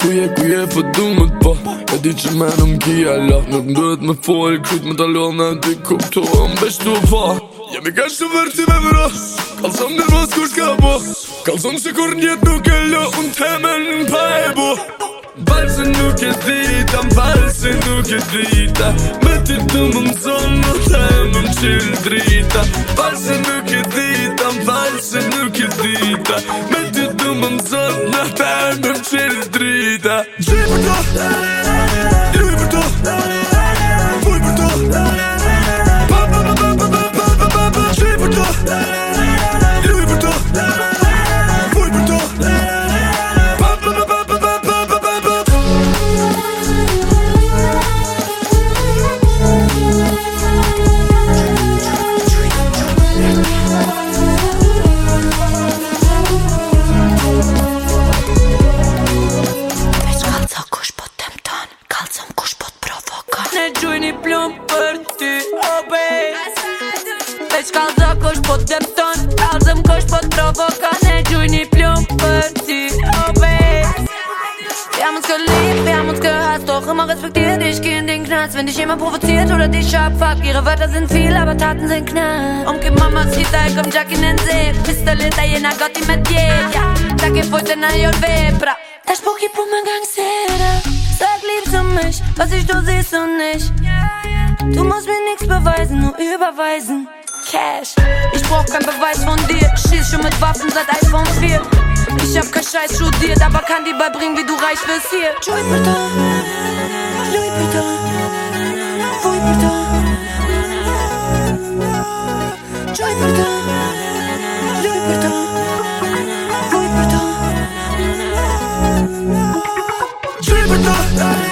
Kuje, kuje, po du më t'po E di që me në m'kija la. Nuk m'duhet me fol, kryt me t'alon E di kuptohem, besh t'u pa Jemi ka shumë vërti me vërës Kam zëm në rësë kur bo Kam zëm që kur njët nuk e lo Unë temen në pa e bo Balë se nuk e dita Balë se nuk e dita. Me ti të më mëzëm Në të më më qilë drita. Balë se nuk e dita Balë se nuk e dita. Me ti të më mëzëm Në të më qilë drita. Gjipë të ni plumb për ty, oh babe. Veç kalzak është po dëmton Kalzëm kësh po të provokan E gjuj një plumb për ty, oh Ja mund s'kë lip, ja mund s'kë hast Doch immer respektiert, ich geh in den Knast Wenn dich jemand provoziert oder dich abfuckt Ihre Wörter sind viel, aber Taten sind knapp Umgeh Mama, Hita, ich komm Jack in den See Pistole hinter jener Gotti mit je Ja, Jack e fojtë në jolve Pra, tash po ki pu më gang mich, was ich du siehst und nicht. Du musst mir nichts beweisen, nur überweisen. Cash, ich brauch keinen Beweis von dir. Schieß schon mit Waffen seit iPhone 4. Ich hab kein Scheiß studiert, aber kann dir beibringen, wie du reich bist hier. Louis Vuitton, Louis Vuitton, Louis Vuitton. Louis